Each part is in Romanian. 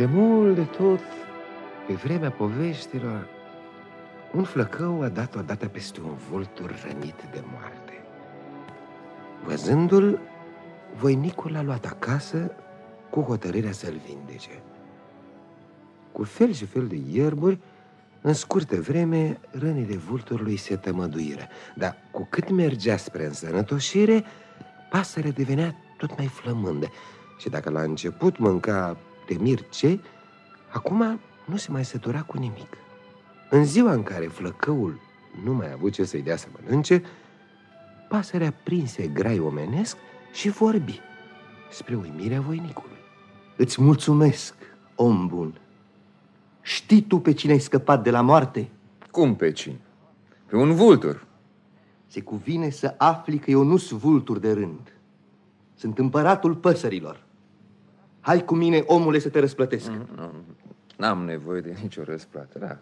De mult de tot, pe vremea poveștilor, un flăcău a dat odată peste un vultur rănit de moarte. Văzându-l, voinicul l-a luat acasă cu hotărârea să-l vindece. Cu fel și fel de ierburi, în scurtă vreme, rănile vulturului se tămăduiră, dar cu cât mergea spre însănătoșire, pasărea devenea tot mai flămândă și dacă la început mânca de mirce, acum nu se mai sătura cu nimic. În ziua în care flăcăul nu mai a avut ce să-i dea să mănânce, pasărea prinse grai omenesc și vorbi spre uimirea voinicului. Îți mulțumesc, om bun. Știi tu pe cine ai scăpat de la moarte? Cum pe cine? Pe un vultur. Se cuvine să afli că eu nu sunt vultur de rând. Sunt împăratul păsărilor. Hai cu mine, omule, să te răsplătesc. N-am nevoie de nicio răsplată, da.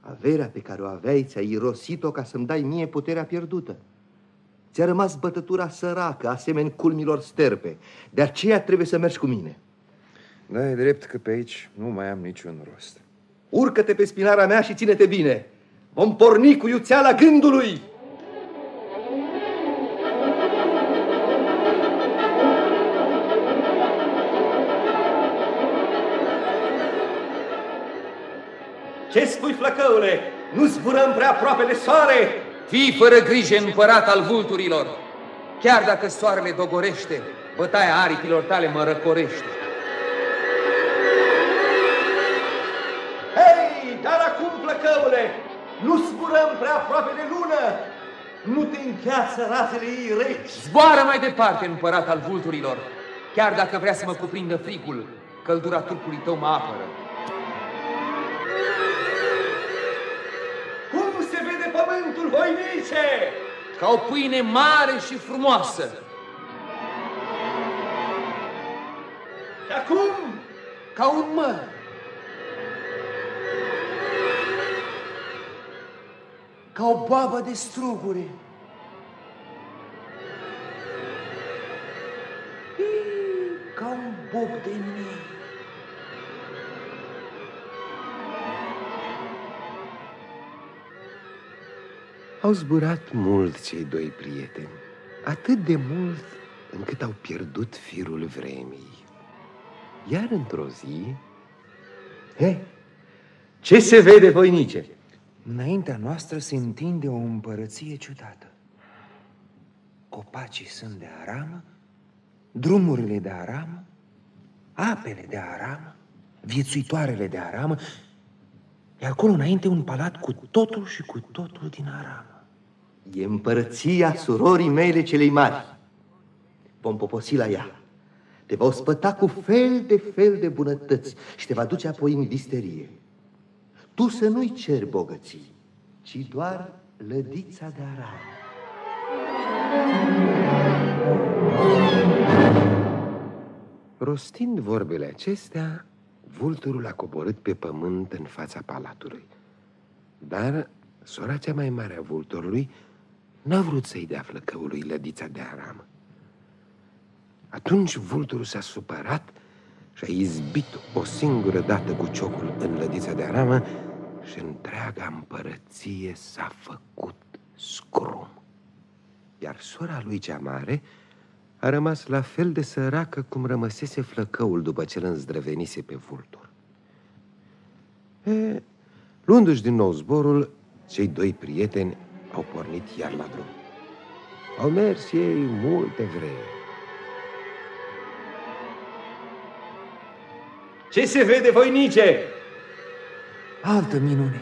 Averea pe care o aveai, ți-ai irosit-o ca să-mi dai mie puterea pierdută. Ți-a rămas bătătura săracă, asemeni culmilor sterpe. De aceea trebuie să mergi cu mine. Da, e drept că pe aici nu mai am niciun rost. Urcă-te pe spinarea mea și ține-te bine. Vom porni cu iuțeala gândului. Ce spui, flăcăule? Nu zburăm prea aproape de soare? Fii fără grijă, împărat al vulturilor. Chiar dacă soarele dogorește, bătaia aripilor tale mă răcorește. Hei, dar acum, flăcăule, nu zburăm prea aproape de lună. Nu te încheață razele ei reci. Zboară mai departe, împărat al vulturilor. Chiar dacă vrea să mă cuprindă frigul, căldura turcului tău mă apără. Pământul, voinice? Ca o pâine mare și frumoasă. Și acum? Ca un măr. Ca o babă de strugure. Ii, Ca un bob de miere. Au zburat mult cei doi prieteni, atât de mult încât au pierdut firul vremii. Iar într-o zi, He, ce se vede, voinice? Înaintea noastră se întinde o împărăție ciudată. Copacii sunt de aramă, drumurile de aramă, apele de aramă, viețuitoarele de aramă, iar acolo înainte un palat cu totul și cu totul din aramă. E împărăția surorii mele celei mari. Vom poposi la ea. Te va ospăta cu fel de fel de bunătăți și te va duce apoi în visterie. Tu să nu-i ceri bogății, ci doar lădița de aramă. rostind vorbele acestea, vulturul a coborât pe pământ în fața palatului. Dar sora cea mai mare a vulturului n-a vrut să-i dea flăcăului lădița de aramă. Atunci vulturul s-a supărat și a izbit o singură dată cu ciocul în lădița de aramă și întreaga împărăție s-a făcut scrum. Iar sora lui cea mare a rămas la fel de săracă cum rămăsese flăcăul după ce îl îndrăvenise pe vultur. E, luându-și din nou zborul, cei doi prieteni au pornit iar la drum. Au mers ei multe vreme. Ce se vede, voinice? Altă minune,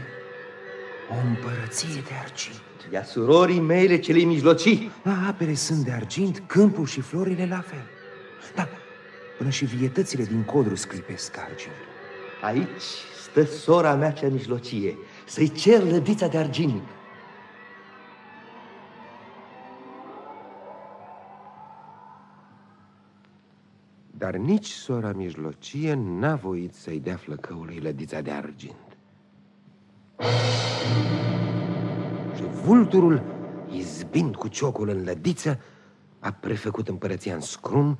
o împărăție de argint. Ea surorii mele celei mijlocii. Da, apele sunt de argint, câmpul și florile la fel. Da, până și vietățile din codru sclipesc argint. Aici stă sora mea cea mijlocie, să-i cer lădița de argint. Dar nici sora mijlocie n-a voit să-i dea flăcăului lădița de argint. Și vulturul, izbind cu ciocul în lădiță, a prefăcut împărăția în scrum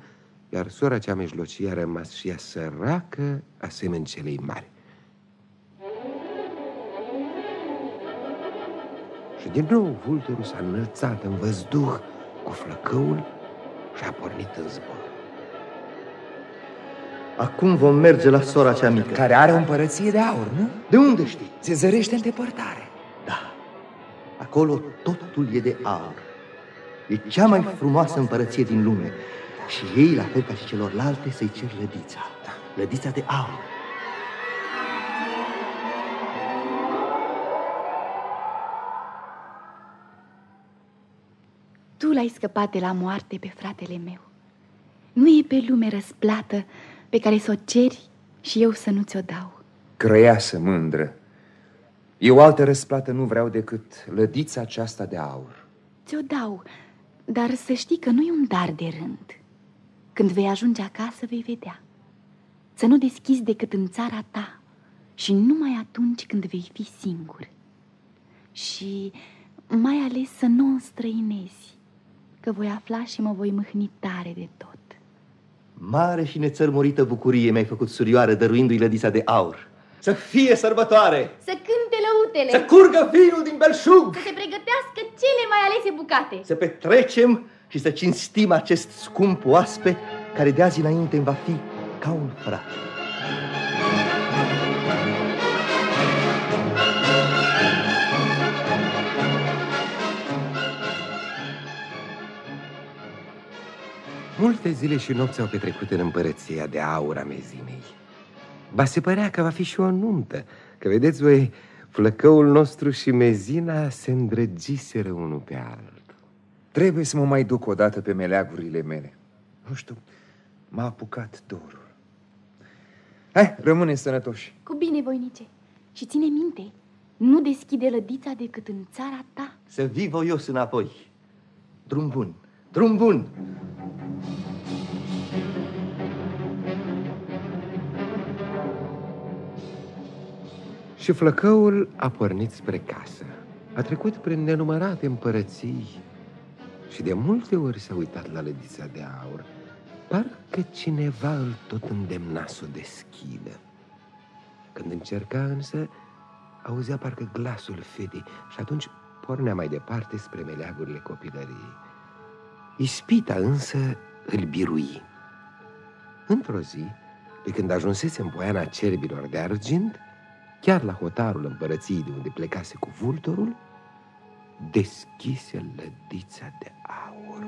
iar sora cea mijlocie a rămas și ea săracă, asemeni celei mari. Și din nou vulturul s-a înălțat în văzduh cu flăcăul și a pornit în zbor. Acum vom merge la sora cea mică. Care are o împărăție de aur, nu? De unde știi? Se zărește în depărtare. Da, acolo totul e de aur. E cea mai frumoasă împărăție din lume. Și ei, la fel ca și celorlalte, să-i cer lădița. Da. Lădița de aur. Tu l-ai scăpat de la moarte pe fratele meu. Nu e pe lume răsplată pe care să o ceri și eu să nu ți-o dau. Crăiasă mândră. Eu altă răsplată nu vreau decât lădița aceasta de aur. Ți-o dau, dar să știi că nu e un dar de rând. Când vei ajunge acasă, vei vedea. Să nu deschizi decât în țara ta și numai atunci când vei fi singur. Și mai ales să nu o străinezi, că voi afla și mă voi mâhni tare de tot. Mare și nețărmurită bucurie mi-ai făcut, surioară, dăruindu-i lădița de aur. Să fie sărbătoare! Să cânte lăutele! Să curgă vinul din belșug! Să se pregătească cele mai alese bucate! Să petrecem și să cinstim acest scump oaspe care de azi înainte va fi ca un frate. Multe zile și nopți au petrecut în împărăția de aur a mezinei. Ba se părea că va fi și o nuntă, că vedeți voi, flăcăul nostru și mezina se îndrăgiseră unul pe altul. Trebuie să mă mai duc odată pe meleagurile mele. Nu știu, m-a apucat dorul. Hai, rămâne sănătoși. Cu bine, voinice. Și ține minte, nu deschide lădița decât în țara ta. Să vii voios înapoi. Drum bun, drum bun! Și flăcăul a pornit spre casă. A trecut prin nenumărate împărății și de multe ori s-a uitat la lădița de aur. Parcă cineva îl tot îndemna să o deschidă. Când încerca însă, auzea parcă glasul fetei și atunci pornea mai departe spre meleagurile copilăriei. Ispita însă îl birui. Într-o zi, pe când ajunsese în poiana cerbilor de argint, chiar la hotarul împărăției de unde plecase cu vultorul, deschise lădița de aur.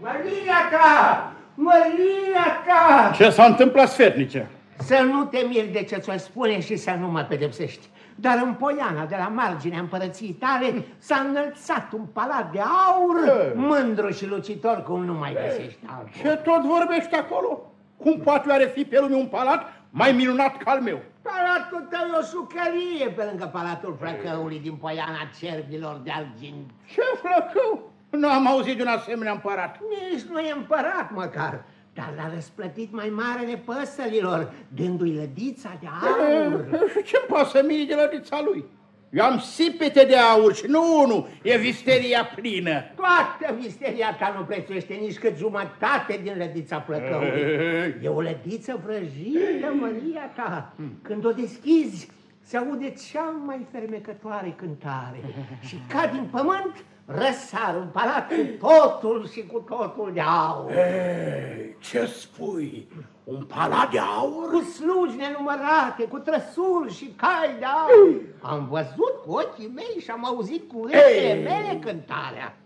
Maria ta! Maria ta! Ce s-a întâmplat, sfernice? Să nu te miri de ce ți-o spune și să nu mă pedepsești. Dar în Poiana, de la marginea împărăției tale, s-a înălțat un palat de aur, E. mândru și lucitor, cum nu mai găsești altul. Ce tot vorbești acolo? Cum poate oare fi pe lume un palat mai minunat ca al meu? Palatul tău e o sucărie pe lângă palatul flăcăului din Poiana cerbilor de argint. Ce flăcău? Nu am auzit de un asemenea împărat. Nici nu e împărat măcar, dar l-a răsplătit mai marele păsărilor, dându-i lădița de aur. Și ce-mi pasă mie de lădița lui? Eu am sipete de aur și nu unul, e visteria plină. Toată misteria ta nu prețuiește nici cât jumătate din lădița plăcăului. Ei. E o lădiță vrăjită, Maria ta. Când o deschizi, se aude cea mai fermecătoare cântare. Și ca din pământ, răsar un palat cu totul și cu totul de aur. Ei, ce spui? Un palat de aur? Cu slugi nenumărate, cu trăsuri și cai de aur. Am văzut cu ochii mei și am auzit cu urechile Ei. mele cântarea.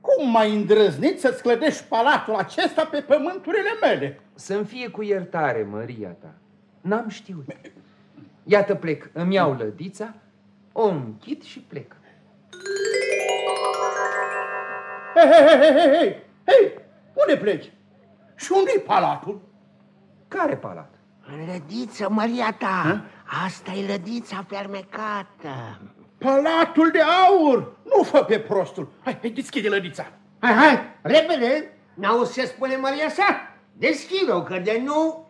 Cum mai îndrăznit să-ți clădești palatul acesta pe pământurile mele? Să-mi fie cu iertare, Maria ta. N-am știut. Iată plec, îmi iau lădița, o închid și plec. Hei, hei, hei, hei, hei, hei, unde pleci? Și unde-i palatul? Care palat? Lădiță, Maria ta, asta e lădița fermecată. Palatul de aur! Nu fă pe prostul! Hai, hai, deschide lădița! Hai, hai, repede! N-auzi ce spune Maria sa? Deschid-o, că de nu...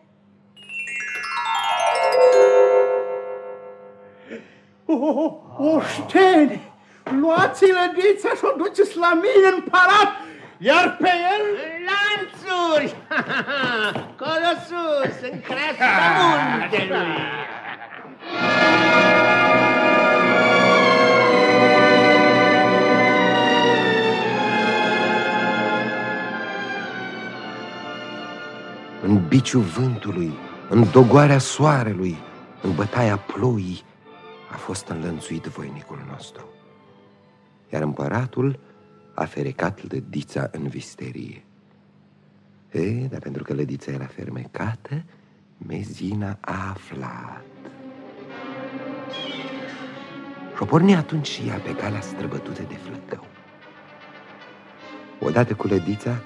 O, oșteni, luați lădița și o duceți la mine în palat, iar pe el... Lanțuri! Colo sus, în creasța muntelui! În biciul vântului, în dogoarea soarelui, în bătaia ploii, a fost înlănțuit voinicul nostru. Iar împăratul a ferecat lădița în visterie. E, dar pentru că lădița era fermecată, Mezina a aflat. Și-o porni atunci și ea pe calea străbătută de flăcău. Odată cu lădița,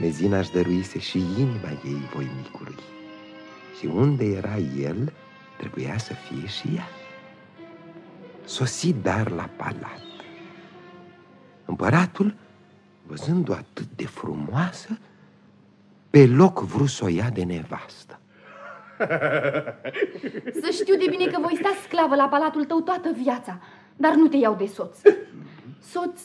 Mezina își dăruise și inima ei voinicului. Și unde era el, trebuia să fie și ea. Sosi dar la palat. Împăratul, văzând-o atât de frumoasă, pe loc vrut să o ia de nevastă. Să știu de bine că voi sta sclavă la palatul tău toată viața, dar nu te iau de soț. Soț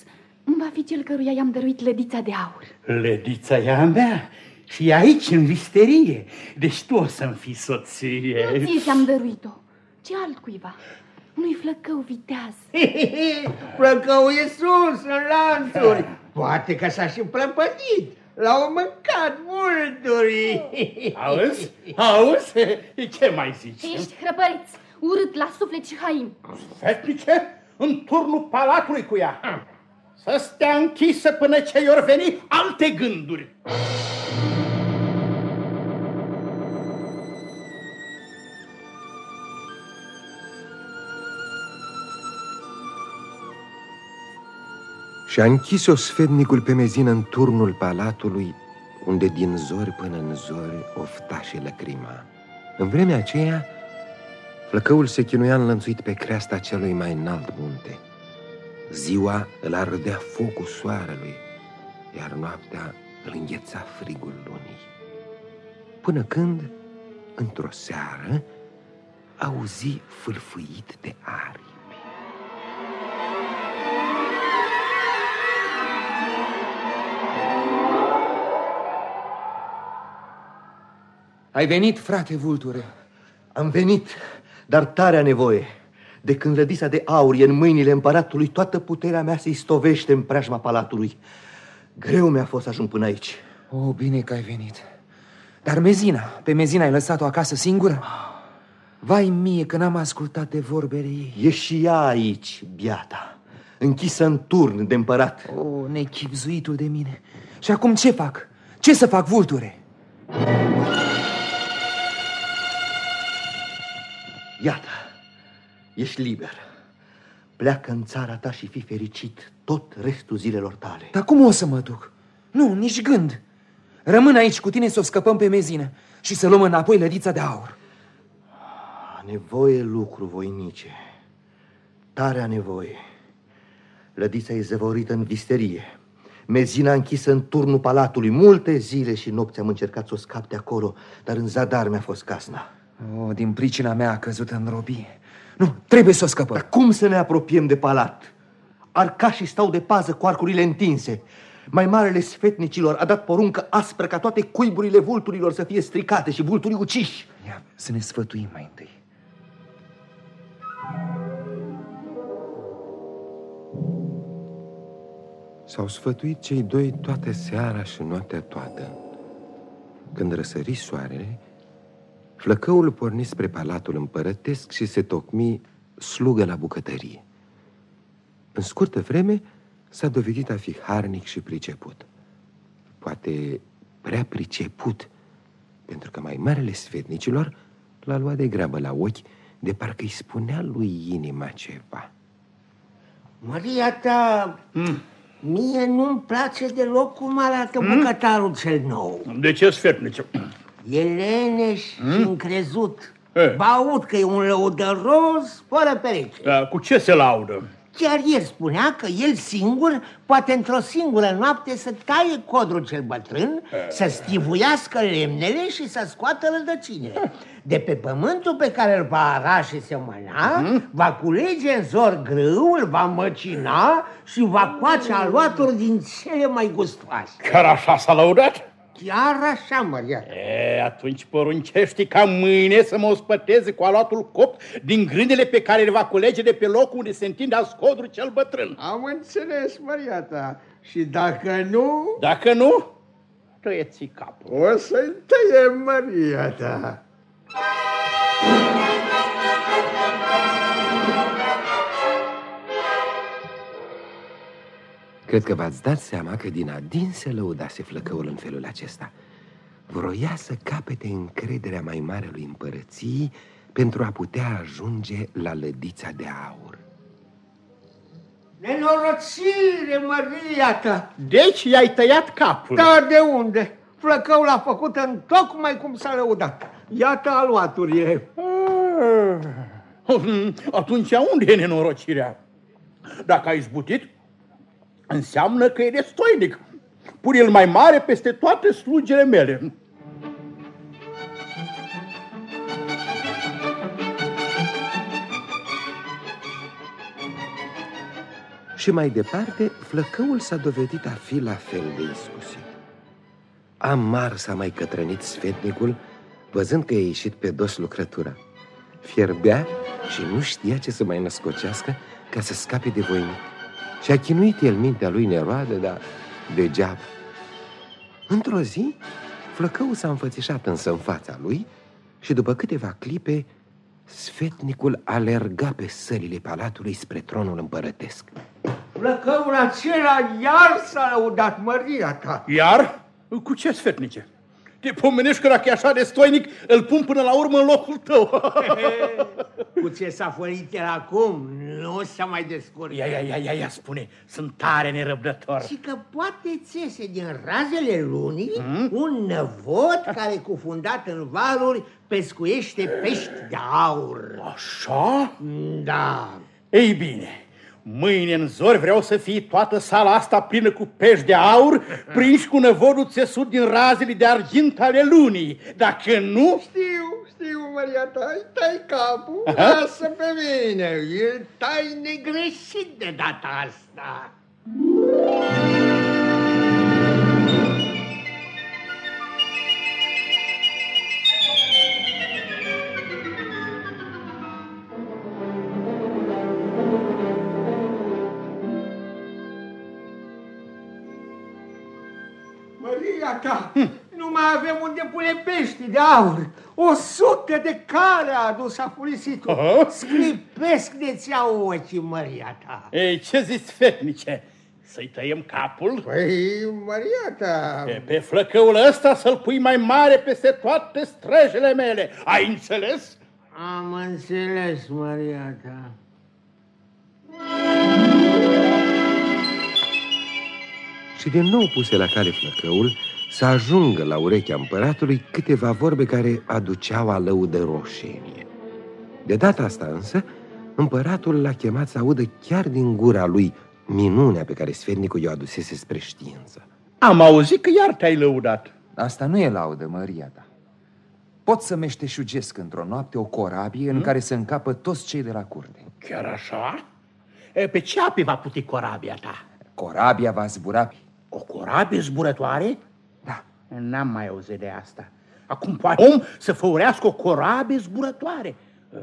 va fi cel căruia i-am dăruit lădița de aur. Lădița e a mea și e aici, în visterie, deci tu o să-mi fii soție. Nu ție ți-am dăruit-o, ci altcuiva. Unui flăcău viteaz. Flăcău e sus, în lanțuri. Poate că s-a și prăpădit. L-au mâncat vulturii. Auzi? Auzi? Ce mai zici? Ești hrăpăreț, urât la suflet și hain. Sfetnice, în turnul palatului cu ea. Să stea închisă până ce i-or veni alte gânduri. Și a închis-o sfednicul pe mezină în turnul palatului, unde din zori până în zori ofta și lăcrima. În vremea aceea, flăcăul se chinuia înlănțuit pe creasta celui mai înalt munte. Ziua îl ardea focul soarelui, iar noaptea îl îngheța frigul lunii. Până când, într-o seară, auzi fâlfâit de aripi. Ai venit, frate Vulture? Am venit, dar tare a nevoie. De când lădița de aur e în mâinile împăratului, toată puterea mea se istovește în preajma palatului. Greu mi-a fost să ajung până aici. O, bine că ai venit. Dar Mezina, pe Mezina ai lăsat-o acasă singură? Vai mie că n-am ascultat de vorbele ei. E și ea aici, biata, închisă în turn de împărat. O, nechipzuitul de mine. Și acum ce fac? Ce să fac, Vulture? Iată, ești liber. Pleacă în țara ta și fi fericit tot restul zilelor tale. Dar cum o să mă duc? Nu, nici gând. Rămân aici cu tine să o scăpăm pe mezină și să luăm înapoi lădița de aur. A nevoie lucru, voinice. Tare a nevoie. Lădița e zăvorită în visterie. Mezina închisă în turnul palatului. Multe zile și nopți am încercat să o scap de acolo, dar în zadar mi-a fost casna. O, din pricina mea a căzut în robie. Nu, trebuie să o scăpăm. Dar cum să ne apropiem de palat? Arcașii stau de pază cu arcurile întinse. Mai marele sfetnicilor a dat poruncă aspră ca toate cuiburile vulturilor să fie stricate și vulturii uciși. Ia, să ne sfătuim mai întâi. S-au sfătuit cei doi toată seara și noaptea toată. Când răsări soarele, flăcăul porni spre palatul împărătesc și se tocmi slugă la bucătărie. În scurtă vreme s-a dovedit a fi harnic și priceput. Poate prea priceput, pentru că mai marele sfetnicilor l-a luat de grabă la ochi, de parcă îi spunea lui inima ceva. Maria ta, Mm. mie nu-mi place deloc cum arată bucătarul cel nou. De ce sfetnice? E leneș și încrezut. E. Ba aud că e un lăudăros fără pereche. Da, cu ce se laudă? Chiar el spunea că el singur poate într-o singură noapte să taie codrul cel bătrân, să stivuiască lemnele și să scoată rădăcinile. De pe pământul pe care îl va ara și semăna, va culege în zor grâu, îl va măcina și va coace aluaturi din cele mai gustoase. Chiar așa s-a lăudat? Chiar așa, Maria. E, atunci poruncește ca mâine să mă ospăteze cu aluatul copt din grândele pe care le va culege de pe locul unde se întinde ascodru cel bătrân. Am înțeles, Maria ta. Și dacă nu... Dacă nu, tăieți capul. O să-i tăiem, Maria ta. Cred că v-ați dat seama că din adin se lăudase flăcăul în felul acesta. Vroia să capete încrederea mai mare lui împărății pentru a putea ajunge la lădița de aur. Nenorocire, Maria ta! Deci i-ai tăiat capul. Da, de unde? Flăcăul a făcut în tocmai cum s-a lăudat. Iată aluaturile. Ah. Atunci unde e nenorocirea? Dacă ai izbutit, înseamnă că e destoinic. Pune el mai mare peste toate slugile mele. Și mai departe, flăcăul s-a dovedit a fi la fel de iscusit. Amar s-a mai cătrănit sfetnicul, văzând că a ieșit pe dos lucrătura. Fierbea și nu știa ce să mai născocească ca să scape de voinic. Și a chinuit el mintea lui neroadă, dar degeaba. Într-o zi, flăcăul s-a înfățișat însă în fața lui și după câteva clipe, sfetnicul alerga pe sălile palatului spre tronul împărătesc. Flăcăul acela iar s-a lăudat, Maria ta. Iar? Cu ce sfetnice? Te pomenești că dacă e așa de stoinic, îl pun până la urmă în locul tău. Cu ce s-a fărit el acum, nu s-a mai descurcat. Ia, ia, ia, ia, ia, spune, sunt tare nerăbdător. Și că poate țese din razele lunii mm? un năvod care, cufundat în valuri, pescuiește pești de aur. Așa? Da. Ei bine, Mâine în zori vreau să fie toată sala asta plină cu pești de aur, prinși cu năvodul țesut din razele de argint ale lunii. Dacă nu... Știu, știu, Maria ta, îi tai capul, lasă pe mine, îl tai negreșit de data asta. Maria ta, nu mai avem unde pune pești de aur. O sută de care a adus afurisitul. Aha. Sclipesc de ți-a ochii, Maria ta. Ei, ce zici, fetnice? Să-i tăiem capul? Păi, Maria ta... Pe, pe flăcăul ăsta să-l pui mai mare peste toate străjele mele. Ai înțeles? Am înțeles, Maria ta. Și din nou puse la cale flăcăul să ajungă la urechea împăratului câteva vorbe care aduceau alăudă roșenie. De data asta însă, împăratul l-a chemat să audă chiar din gura lui minunea pe care sfetnicul i-o adusese spre știință. Am auzit că iar te-ai lăudat. Asta nu e laudă, măria ta. Pot să meșteșugesc într-o noapte o corabie în care să încapă toți cei de la curte. Chiar așa? E, Pe ce ape va puti corabia ta? Corabia va zbura O corabie zburătoare? Da. N-am mai auzit de asta. Acum poate om să făurească o corabie zburătoare. Uh,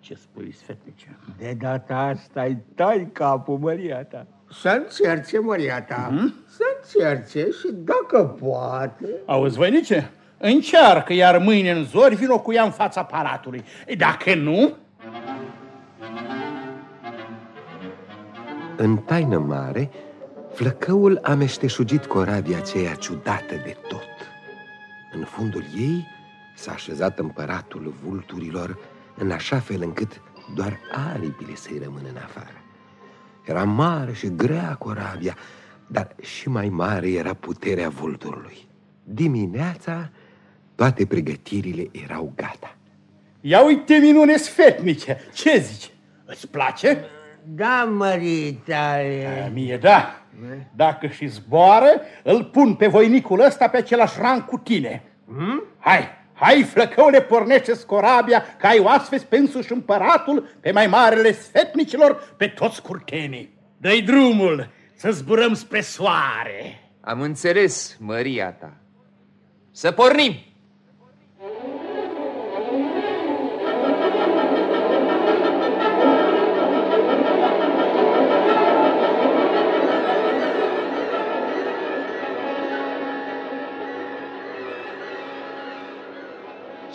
Ce spui, sfetnice? De data asta îi tai capul, Maria ta. Să încerce, Maria ta. Să încerce și dacă poate... Auzi, voinice? Încearcă, iar mâine în zori vin cu ea în fața palatului. E, Dacă nu, În taină mare, flăcăul a meșteșugit corabia aceea ciudată de tot. În fundul ei s-a așezat împăratul vulturilor în așa fel încât doar aripile să-i rămână în afară. Era mare și grea corabia, dar și mai mare era puterea vulturului. Dimineața, toate pregătirile erau gata. ia uite minune sfetnice. Ce zici? Îți place? Da, măritale. Mie da. Dacă și zboară, îl pun pe voinicul ăsta pe același rang cu tine. Hmm? Hai, hai, flăcăule, pornește scorabia, că ai oaspeți pe însuși împăratul, pe mai marele sfetnicilor, pe toți curtenii. Dă-i drumul să zburăm spre soare. Am înțeles, măria ta. Să pornim!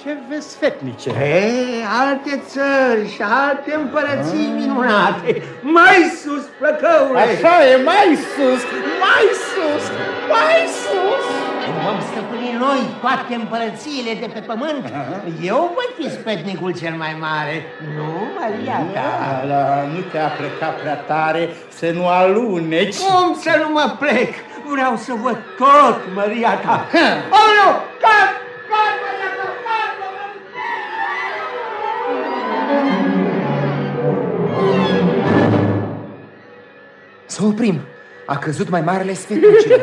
Ce vezi, fetnice? Ei, alte țări și alte împărății minunate. Mai sus, plăcăule! Așa e, mai sus, mai sus, mai sus! Vom stăpâni noi toate împărățiile de pe pământ. Eu voi fi spetnicul cel mai mare, nu Maria ta. Da, da, nu te-a plecat prea tare să nu aluneci. Cum să nu mă plec? Vreau să văd tot, Maria ta. Aoleu, cad, Să oprim. A căzut mai marele sfetnicilor.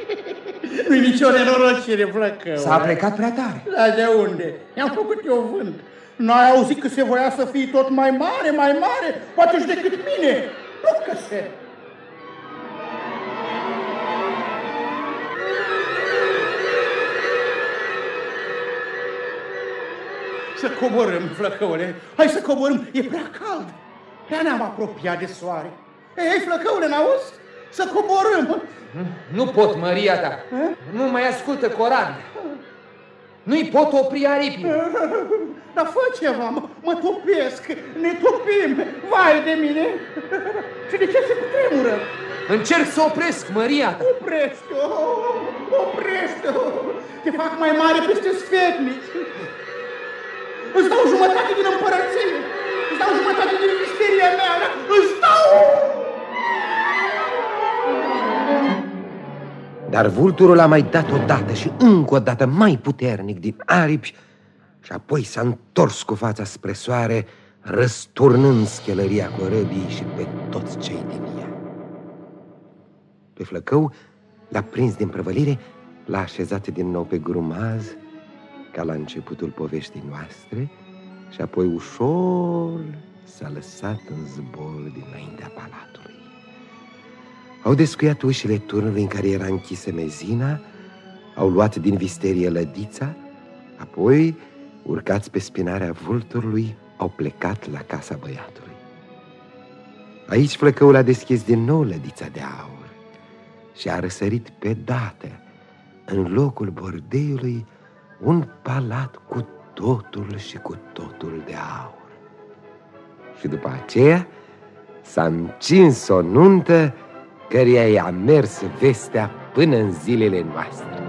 Nu-i nicio nenorocire, flăcău. S-a plecat prea tare. Da, de unde? I-am făcut eu vânt. N-ai auzit că se voia să fii tot mai mare, mai mare? Poate și decât mine. Nu că se... Să coborâm, flăcăule. Hai să coborâm. E prea cald. Prea ne-am apropiat de soare. Ei, flăcăule, n-auzi? Să coborâm. Nu pot, Maria ta. Nu mai ascultă corabia. Nu-i pot opri aripii. Dar fă ceva, mă, mă topesc, ne topim, vai de mine. Și de ce se cutremură? Încerc să opresc, Maria ta. Oprește-o, oprește-o. Te fac mai mare peste sfetnici. Îți dau jumătate din împărăție. Îți dau jumătate din misteria mea. Îți dau... Dar vulturul a mai dat o dată și încă o dată mai puternic din aripi și apoi s-a întors cu fața spre soare, răsturnând schelăria corăbii și pe toți cei din ea. Pe flăcău l-a prins din prăvălire, l-a așezat din nou pe grumaz, ca la începutul poveștii noastre, și apoi ușor s-a lăsat în zbor dinaintea palatului. Au descuiat ușile turnului în care era închisă mezina, au luat din visterie lădița, apoi, urcați pe spinarea vulturului, au plecat la casa băiatului. Aici flăcăul a deschis din nou lădița de aur și a răsărit pe dată, în locul bordeiului, un palat cu totul și cu totul de aur. Și după aceea s-a încins o nuntă căreia i-a mers vestea până în zilele noastre.